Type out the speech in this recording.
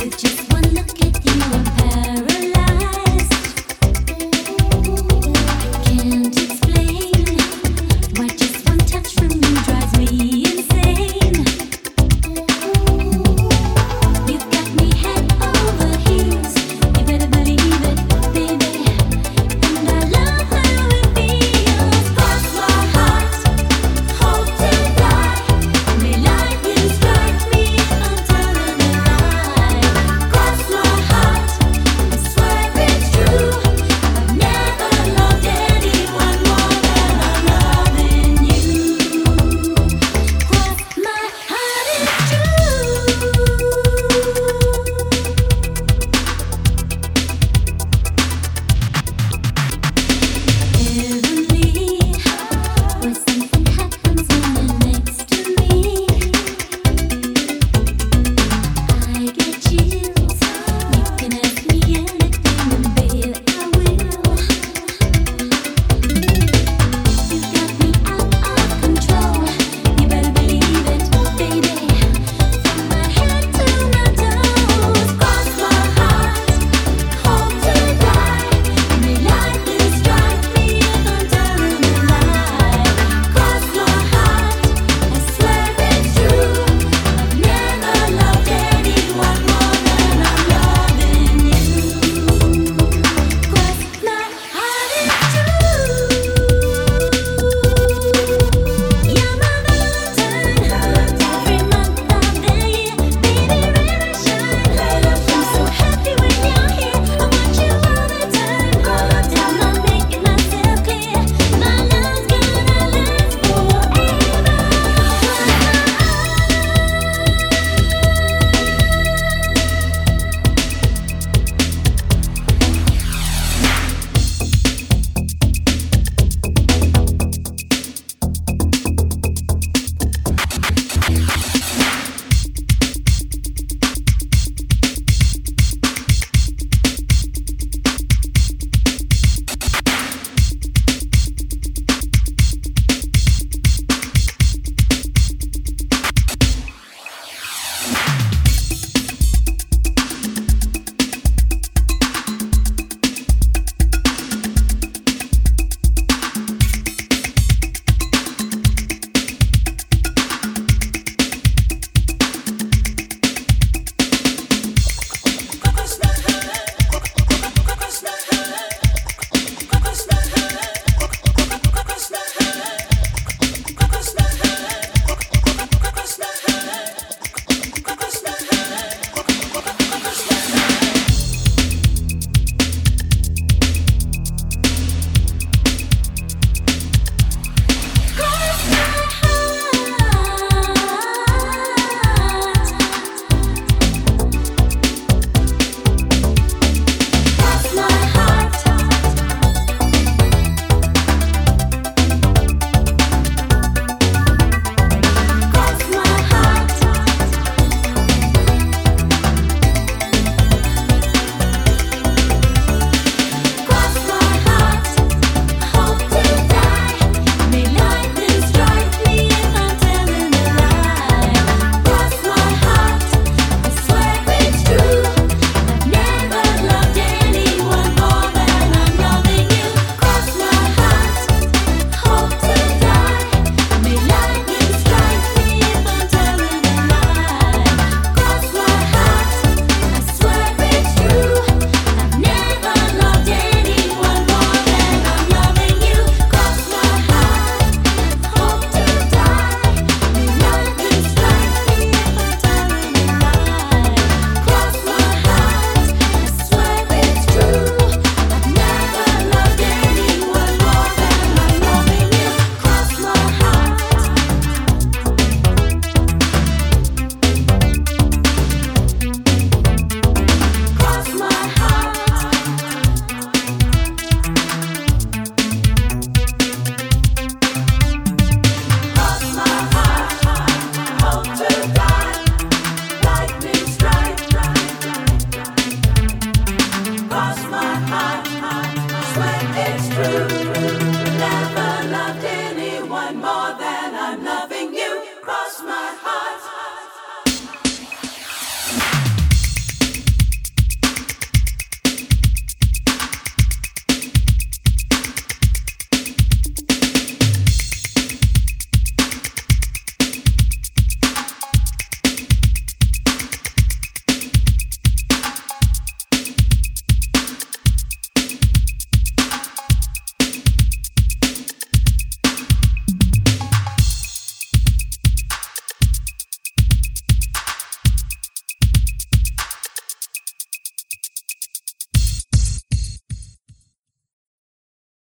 which is